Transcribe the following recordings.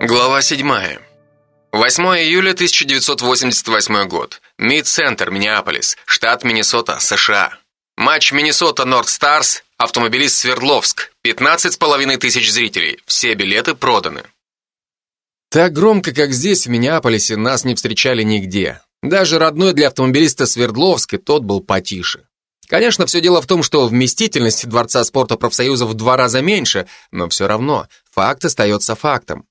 Глава 7. 8 июля 1988 год. Мид-центр, Миннеаполис, штат Миннесота, США. Матч Миннесота-Норд Старс, автомобилист Свердловск. 15,5 тысяч зрителей. Все билеты проданы. Так громко, как здесь, в Миннеаполисе, нас не встречали нигде. Даже родной для автомобилиста Свердловск, и тот был потише. Конечно, все дело в том, что вместительность Дворца спорта профсоюзов в два раза меньше, но все равно факт остается фактом.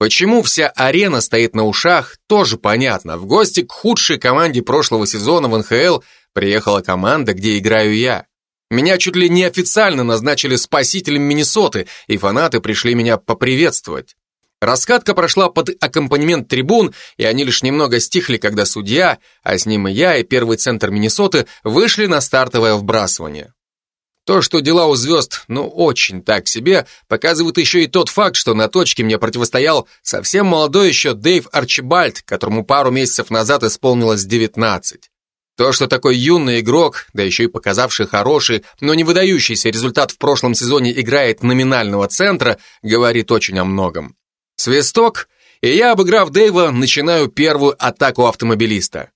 Почему вся арена стоит на ушах, тоже понятно. В гости к худшей команде прошлого сезона в НХЛ приехала команда, где играю я. Меня чуть ли не официально назначили спасителем Миннесоты, и фанаты пришли меня поприветствовать. Раскатка прошла под аккомпанемент трибун, и они лишь немного стихли, когда судья, а с ним и я, и первый центр Миннесоты вышли на стартовое вбрасывание. То, что дела у звезд, ну, очень так себе, показывает еще и тот факт, что на точке мне противостоял совсем молодой еще Дэйв Арчибальд, которому пару месяцев назад исполнилось 19. То, что такой юный игрок, да еще и показавший хороший, но не выдающийся результат в прошлом сезоне играет номинального центра, говорит очень о многом. Свисток, и я, обыграв Дэйва, начинаю первую атаку автомобилиста.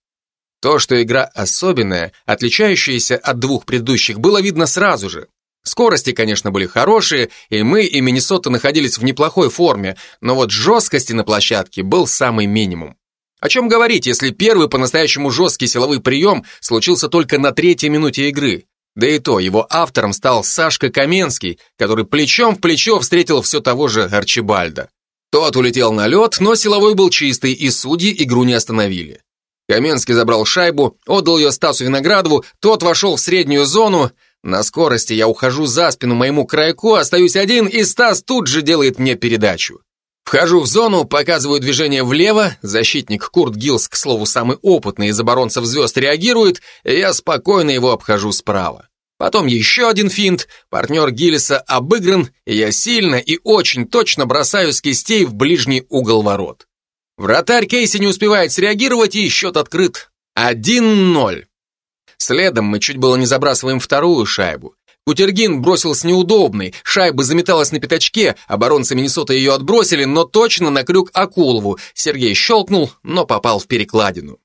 То, что игра особенная, отличающаяся от двух предыдущих, было видно сразу же. Скорости, конечно, были хорошие, и мы, и Миннесота находились в неплохой форме, но вот жесткости на площадке был самый минимум. О чем говорить, если первый по-настоящему жесткий силовой прием случился только на третьей минуте игры? Да и то, его автором стал Сашка Каменский, который плечом в плечо встретил все того же Арчибальда. Тот улетел на лед, но силовой был чистый, и судьи игру не остановили. Каменский забрал шайбу, отдал ее Стасу Виноградову, тот вошел в среднюю зону. На скорости я ухожу за спину моему крайку, остаюсь один, и Стас тут же делает мне передачу. Вхожу в зону, показываю движение влево, защитник Курт Гилс, к слову, самый опытный из оборонцев звезд, реагирует, и я спокойно его обхожу справа. Потом еще один финт, партнер Гиллиса обыгран, и я сильно и очень точно бросаю с кистей в ближний угол ворот. Вратарь Кейси не успевает среагировать, и счет открыт. 1-0. Следом мы чуть было не забрасываем вторую шайбу. Кутергин бросил с неудобной, шайба заметалась на пятачке, оборонцы Миннесота ее отбросили, но точно на крюк Акулову. Сергей щелкнул, но попал в перекладину.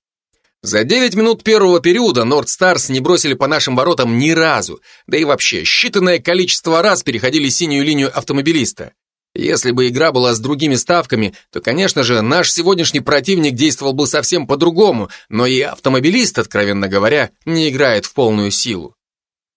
За 9 минут первого периода Норд Старс не бросили по нашим воротам ни разу, да и вообще считанное количество раз переходили синюю линию автомобилиста. Если бы игра была с другими ставками, то, конечно же, наш сегодняшний противник действовал бы совсем по-другому, но и автомобилист, откровенно говоря, не играет в полную силу.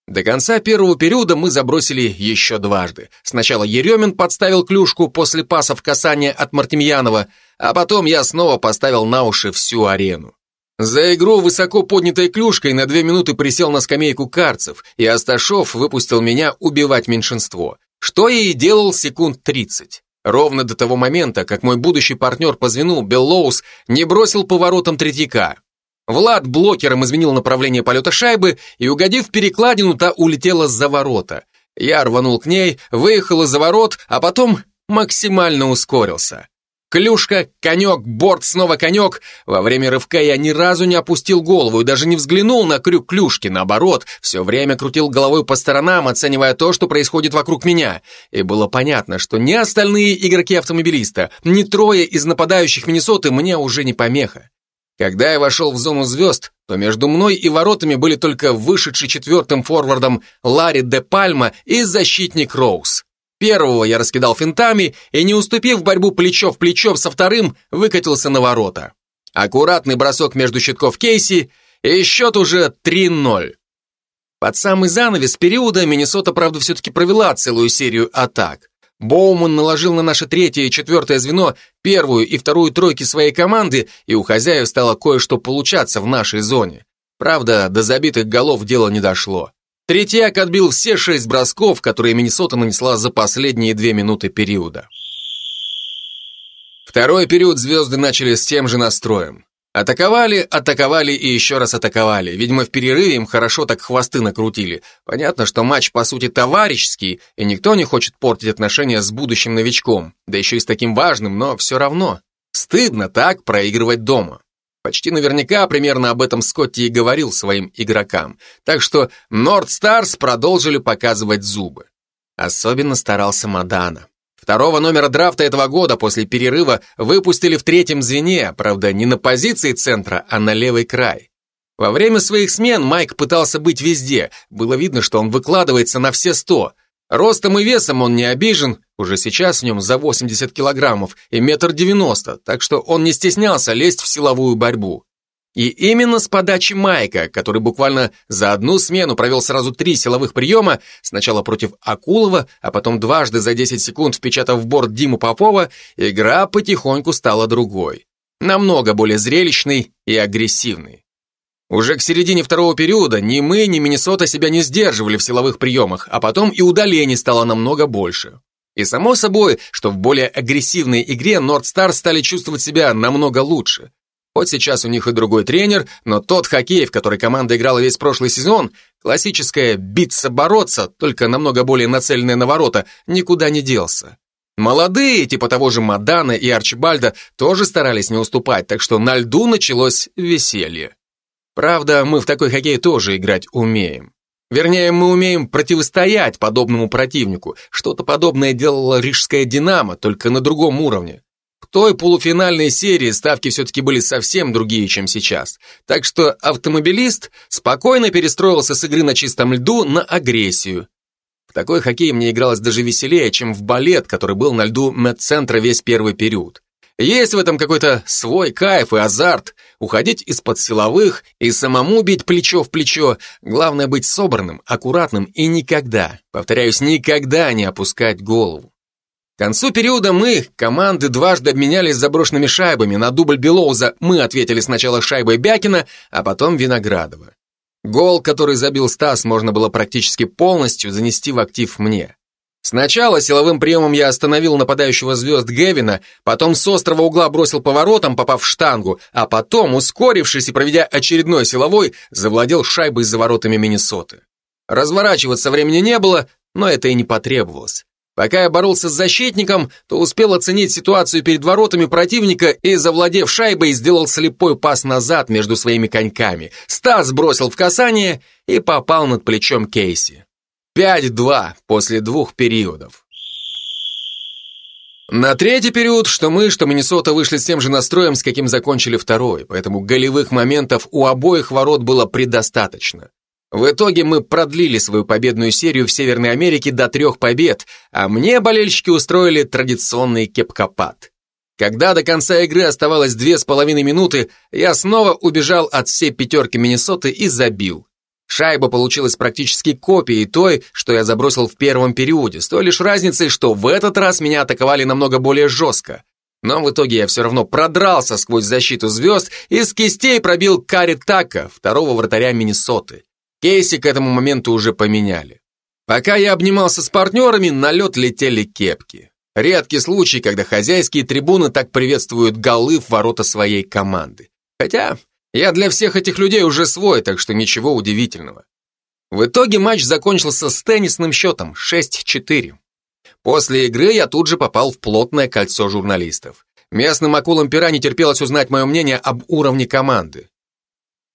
До конца первого периода мы забросили еще дважды. Сначала Еремин подставил клюшку после пасов касания от Мартемьянова, а потом я снова поставил на уши всю арену. За игру высоко поднятой клюшкой на две минуты присел на скамейку карцев, и Асташов выпустил меня убивать меньшинство что я и делал секунд 30. Ровно до того момента, как мой будущий партнер по звену, Беллоус, не бросил поворотом третьяка. Влад блокером изменил направление полета шайбы, и, угодив в перекладину, та улетела за ворота. Я рванул к ней, выехал из-за ворот, а потом максимально ускорился. Клюшка, конек, борт, снова конек. Во время рывка я ни разу не опустил голову и даже не взглянул на крюк клюшки. Наоборот, все время крутил головой по сторонам, оценивая то, что происходит вокруг меня. И было понятно, что ни остальные игроки автомобилиста, ни трое из нападающих Миннесоты мне уже не помеха. Когда я вошел в зону звезд, то между мной и воротами были только вышедший четвертым форвардом Ларри де Пальма и защитник Роуз. Первого я раскидал финтами и, не уступив борьбу плечо в плечо со вторым, выкатился на ворота. Аккуратный бросок между щитков Кейси, и счет уже 3-0. Под самый занавес периода Миннесота, правда, все-таки провела целую серию атак. Боуман наложил на наше третье и четвертое звено первую и вторую тройки своей команды, и у хозяев стало кое-что получаться в нашей зоне. Правда, до забитых голов дело не дошло. Третьяк отбил все шесть бросков, которые Миннесота нанесла за последние две минуты периода. Второй период звезды начали с тем же настроем. Атаковали, атаковали и еще раз атаковали. Видимо, в перерыве им хорошо так хвосты накрутили. Понятно, что матч по сути товарищеский, и никто не хочет портить отношения с будущим новичком. Да еще и с таким важным, но все равно. Стыдно так проигрывать дома. Почти наверняка примерно об этом Скотти и говорил своим игрокам. Так что Норд Старс продолжили показывать зубы. Особенно старался Мадана. Второго номера драфта этого года после перерыва выпустили в третьем звене, правда, не на позиции центра, а на левый край. Во время своих смен Майк пытался быть везде, было видно, что он выкладывается на все сто. Ростом и весом он не обижен, уже сейчас в нем за 80 килограммов и метр девяносто, так что он не стеснялся лезть в силовую борьбу. И именно с подачи Майка, который буквально за одну смену провел сразу три силовых приема, сначала против Акулова, а потом дважды за 10 секунд впечатав в борт Диму Попова, игра потихоньку стала другой. Намного более зрелищной и агрессивной. Уже к середине второго периода ни мы, ни Миннесота себя не сдерживали в силовых приемах, а потом и удалений стало намного больше. И само собой, что в более агрессивной игре Нордстар стали чувствовать себя намного лучше. Хоть сейчас у них и другой тренер, но тот хоккей, в который команда играла весь прошлый сезон, классическое «биться-бороться», только намного более нацеленное на ворота, никуда не делся. Молодые, типа того же Мадана и Арчибальда, тоже старались не уступать, так что на льду началось веселье. Правда, мы в такой хоккей тоже играть умеем. Вернее, мы умеем противостоять подобному противнику. Что-то подобное делала рижская «Динамо», только на другом уровне. В той полуфинальной серии ставки все-таки были совсем другие, чем сейчас. Так что автомобилист спокойно перестроился с игры на чистом льду на агрессию. В такой хоккей мне игралось даже веселее, чем в балет, который был на льду медцентра весь первый период. Есть в этом какой-то свой кайф и азарт, уходить из-под силовых и самому бить плечо в плечо. Главное быть собранным, аккуратным и никогда, повторяюсь, никогда не опускать голову. К концу периода мы, команды, дважды обменялись заброшенными шайбами. На дубль Белоуза мы ответили сначала шайбой Бякина, а потом Виноградова. Гол, который забил Стас, можно было практически полностью занести в актив мне. Сначала силовым приемом я остановил нападающего звезд Гевина, потом с острого угла бросил поворотом, попав в штангу, а потом, ускорившись и проведя очередной силовой, завладел шайбой за воротами Миннесоты. Разворачиваться времени не было, но это и не потребовалось. Пока я боролся с защитником, то успел оценить ситуацию перед воротами противника и, завладев шайбой, сделал слепой пас назад между своими коньками. Стас бросил в касание и попал над плечом Кейси. 5-2 после двух периодов. На третий период, что мы, что Миннесота вышли с тем же настроем, с каким закончили второй, поэтому голевых моментов у обоих ворот было предостаточно. В итоге мы продлили свою победную серию в Северной Америке до трех побед, а мне болельщики устроили традиционный кепкопад. Когда до конца игры оставалось две с половиной минуты, я снова убежал от всей пятерки Миннесоты и забил. Шайба получилась практически копией той, что я забросил в первом периоде, с той лишь разницей, что в этот раз меня атаковали намного более жестко. Но в итоге я все равно продрался сквозь защиту звезд и с кистей пробил Кари Така, второго вратаря Миннесоты. Кейси к этому моменту уже поменяли. Пока я обнимался с партнерами, на лед летели кепки. Редкий случай, когда хозяйские трибуны так приветствуют голы в ворота своей команды. Хотя я для всех этих людей уже свой, так что ничего удивительного. В итоге матч закончился с теннисным счетом 6-4. После игры я тут же попал в плотное кольцо журналистов. Местным акулам пера не терпелось узнать мое мнение об уровне команды.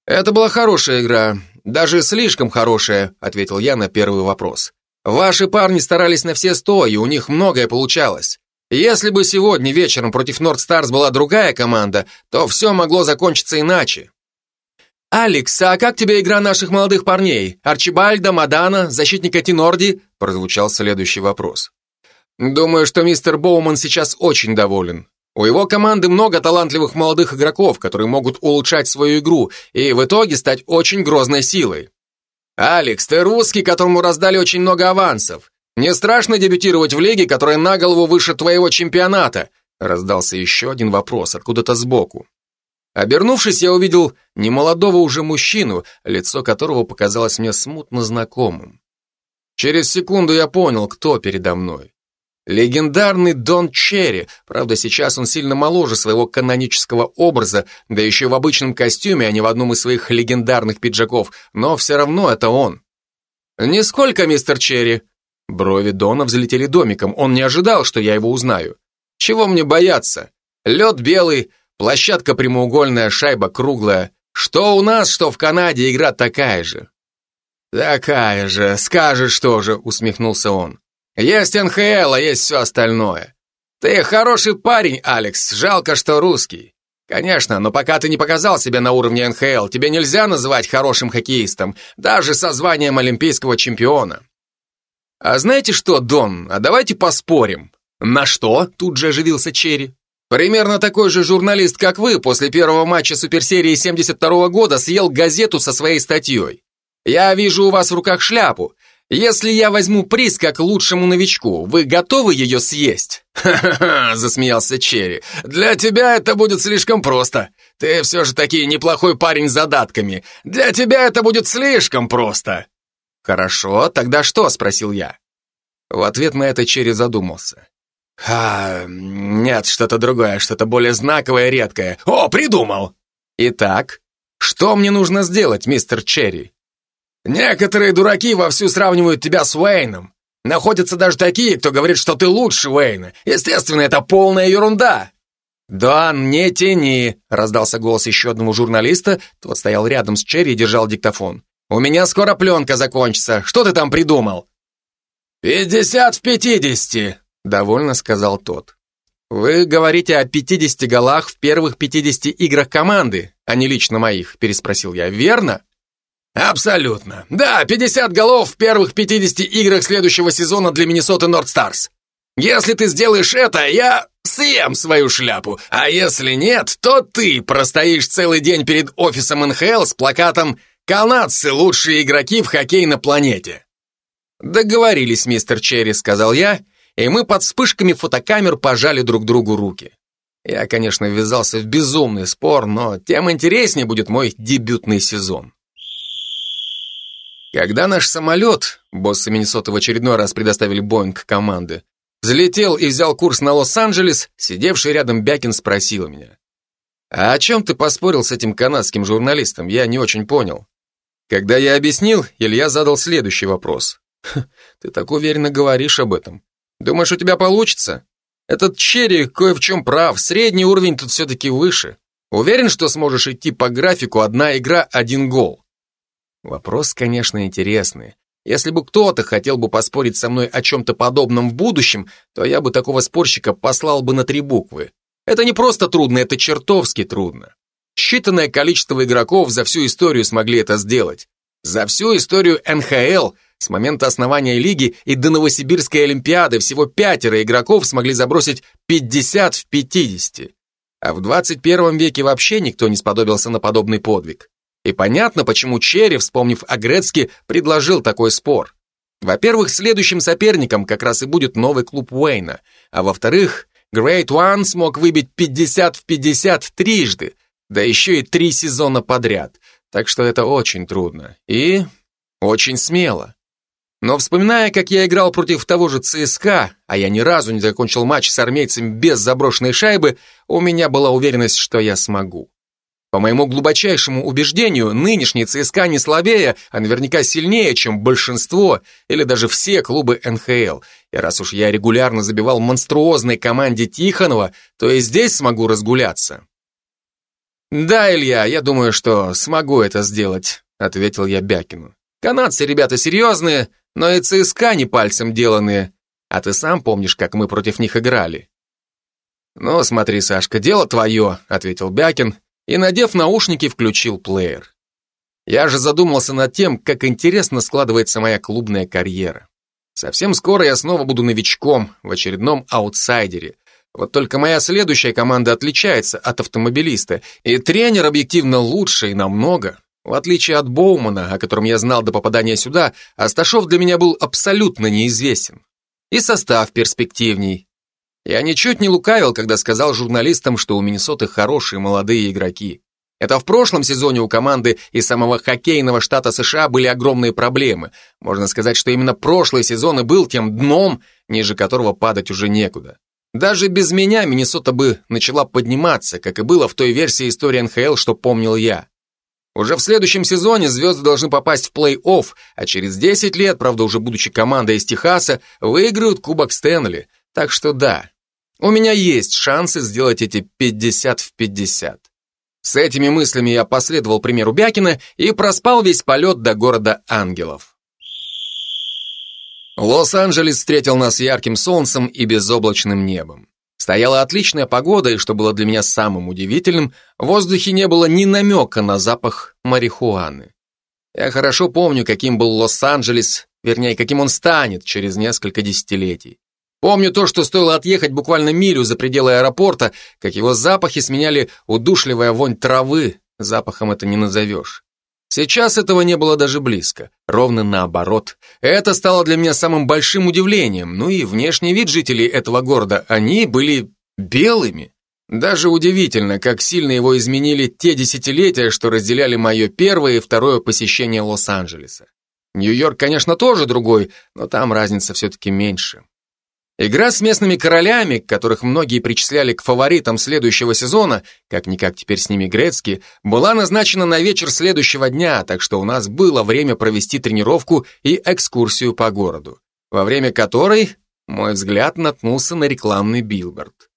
Это была хорошая игра, «Даже слишком хорошая», — ответил я на первый вопрос. «Ваши парни старались на все сто, и у них многое получалось. Если бы сегодня вечером против Нордстарс была другая команда, то все могло закончиться иначе». «Алекс, а как тебе игра наших молодых парней? Арчибальда, Мадана, защитника Тинорди?» прозвучал следующий вопрос. «Думаю, что мистер Боуман сейчас очень доволен. У его команды много талантливых молодых игроков, которые могут улучшать свою игру и в итоге стать очень грозной силой. «Алекс, ты русский, которому раздали очень много авансов. Не страшно дебютировать в лиге, которая на голову выше твоего чемпионата?» Раздался еще один вопрос откуда-то сбоку. Обернувшись, я увидел немолодого уже мужчину, лицо которого показалось мне смутно знакомым. Через секунду я понял, кто передо мной. Легендарный Дон Черри, правда, сейчас он сильно моложе своего канонического образа, да еще в обычном костюме, а не в одном из своих легендарных пиджаков, но все равно это он. «Нисколько, мистер Черри!» Брови Дона взлетели домиком, он не ожидал, что я его узнаю. «Чего мне бояться? Лед белый, площадка прямоугольная, шайба круглая. Что у нас, что в Канаде, игра такая же». «Такая же, скажешь тоже», усмехнулся он. Есть НХЛ, а есть все остальное. Ты хороший парень, Алекс, жалко, что русский. Конечно, но пока ты не показал себя на уровне НХЛ, тебе нельзя называть хорошим хоккеистом, даже со званием олимпийского чемпиона. А знаете что, Дон, а давайте поспорим. На что? Тут же оживился Черри. Примерно такой же журналист, как вы, после первого матча суперсерии 72 -го года съел газету со своей статьей. Я вижу у вас в руках шляпу. Если я возьму приз как лучшему новичку, вы готовы ее съесть? Ха-ха-ха, засмеялся Черри. Для тебя это будет слишком просто. Ты все же таки неплохой парень с задатками. Для тебя это будет слишком просто. Хорошо, тогда что? Спросил я. В ответ на это Черри задумался. А, нет, что-то другое, что-то более знаковое, редкое. О, придумал! Итак, что мне нужно сделать, мистер Черри? Некоторые дураки вовсю сравнивают тебя с Уэйном. Находятся даже такие, кто говорит, что ты лучше Уэйна. Естественно, это полная ерунда. «Дан, не тяни!» — раздался голос еще одного журналиста. Тот стоял рядом с Черри и держал диктофон. «У меня скоро пленка закончится. Что ты там придумал?» «Пятьдесят в пятидесяти!» — довольно сказал тот. «Вы говорите о пятидесяти голах в первых пятидесяти играх команды, а не лично моих?» — переспросил я. «Верно?» Абсолютно. Да, 50 голов в первых 50 играх следующего сезона для Миннесоты Норд Старс. Если ты сделаешь это, я съем свою шляпу. А если нет, то ты простоишь целый день перед офисом НХЛ с плакатом «Канадцы – лучшие игроки в хоккей на планете». «Договорились, мистер Черри», – сказал я, и мы под вспышками фотокамер пожали друг другу руки. Я, конечно, ввязался в безумный спор, но тем интереснее будет мой дебютный сезон. Когда наш самолет, боссы Миннесоты в очередной раз предоставили Боинг команды, взлетел и взял курс на Лос-Анджелес, сидевший рядом Бякин спросил меня. «А о чем ты поспорил с этим канадским журналистом? Я не очень понял». Когда я объяснил, Илья задал следующий вопрос. «Ты так уверенно говоришь об этом. Думаешь, у тебя получится? Этот Черри кое в чем прав, средний уровень тут все-таки выше. Уверен, что сможешь идти по графику одна игра, один гол?» Вопрос, конечно, интересный. Если бы кто-то хотел бы поспорить со мной о чем-то подобном в будущем, то я бы такого спорщика послал бы на три буквы. Это не просто трудно, это чертовски трудно. Считанное количество игроков за всю историю смогли это сделать. За всю историю НХЛ с момента основания лиги и до Новосибирской Олимпиады всего пятеро игроков смогли забросить 50 в 50. А в 21 веке вообще никто не сподобился на подобный подвиг. И понятно, почему Черри, вспомнив о Грецке, предложил такой спор. Во-первых, следующим соперником как раз и будет новый клуб Уэйна, а во-вторых, Great One смог выбить 50 в 50 трижды, да еще и три сезона подряд, так что это очень трудно и очень смело. Но вспоминая, как я играл против того же ЦСКА, а я ни разу не закончил матч с армейцами без заброшенной шайбы, у меня была уверенность, что я смогу. По моему глубочайшему убеждению, нынешний ЦСКА не слабее, а наверняка сильнее, чем большинство или даже все клубы НХЛ. И раз уж я регулярно забивал монструозной команде Тихонова, то и здесь смогу разгуляться. «Да, Илья, я думаю, что смогу это сделать», — ответил я Бякину. «Канадцы ребята серьезные, но и ЦСКА не пальцем деланные. А ты сам помнишь, как мы против них играли?» «Ну, смотри, Сашка, дело твое», — ответил Бякин и, надев наушники, включил плеер. Я же задумался над тем, как интересно складывается моя клубная карьера. Совсем скоро я снова буду новичком в очередном аутсайдере. Вот только моя следующая команда отличается от автомобилиста, и тренер объективно лучше и намного. В отличие от Боумана, о котором я знал до попадания сюда, Асташов для меня был абсолютно неизвестен. И состав перспективней, я ничуть не лукавил, когда сказал журналистам, что у Миннесоты хорошие молодые игроки. Это в прошлом сезоне у команды из самого хоккейного штата США были огромные проблемы. Можно сказать, что именно прошлый сезон и был тем дном, ниже которого падать уже некуда. Даже без меня Миннесота бы начала подниматься, как и было в той версии истории НХЛ, что помнил я. Уже в следующем сезоне звезды должны попасть в плей-офф, а через 10 лет, правда уже будучи командой из Техаса, выиграют Кубок Стэнли. Так что да, у меня есть шансы сделать эти 50 в 50. С этими мыслями я последовал примеру Бякина и проспал весь полет до города ангелов. Лос-Анджелес встретил нас ярким солнцем и безоблачным небом. Стояла отличная погода, и что было для меня самым удивительным, в воздухе не было ни намека на запах марихуаны. Я хорошо помню, каким был Лос-Анджелес, вернее, каким он станет через несколько десятилетий. Помню то, что стоило отъехать буквально милю за пределы аэропорта, как его запахи сменяли удушливая вонь травы, запахом это не назовешь. Сейчас этого не было даже близко, ровно наоборот. Это стало для меня самым большим удивлением, ну и внешний вид жителей этого города, они были белыми. Даже удивительно, как сильно его изменили те десятилетия, что разделяли мое первое и второе посещение Лос-Анджелеса. Нью-Йорк, конечно, тоже другой, но там разница все-таки меньше. Игра с местными королями, которых многие причисляли к фаворитам следующего сезона, как-никак теперь с ними Грецкий, была назначена на вечер следующего дня, так что у нас было время провести тренировку и экскурсию по городу, во время которой мой взгляд наткнулся на рекламный билборд.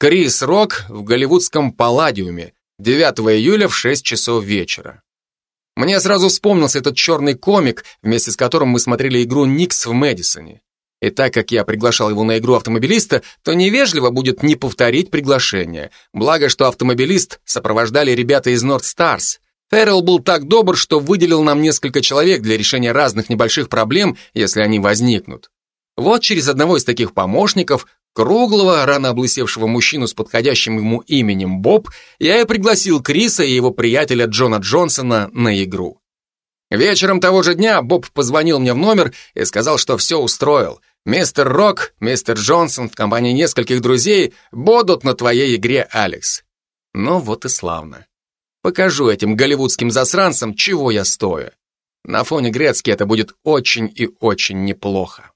Крис Рок в голливудском Палладиуме 9 июля в 6 часов вечера. Мне сразу вспомнился этот черный комик, вместе с которым мы смотрели игру Никс в Мэдисоне. И так как я приглашал его на игру автомобилиста, то невежливо будет не повторить приглашение. Благо, что автомобилист сопровождали ребята из North Stars. Феррелл был так добр, что выделил нам несколько человек для решения разных небольших проблем, если они возникнут. Вот через одного из таких помощников, круглого, рано облысевшего мужчину с подходящим ему именем Боб, я и пригласил Криса и его приятеля Джона Джонсона на игру. Вечером того же дня Боб позвонил мне в номер и сказал, что все устроил – Мистер Рок, мистер Джонсон в компании нескольких друзей будут на твоей игре, Алекс. Ну вот и славно. Покажу этим голливудским засранцам, чего я стою. На фоне Грецки это будет очень и очень неплохо.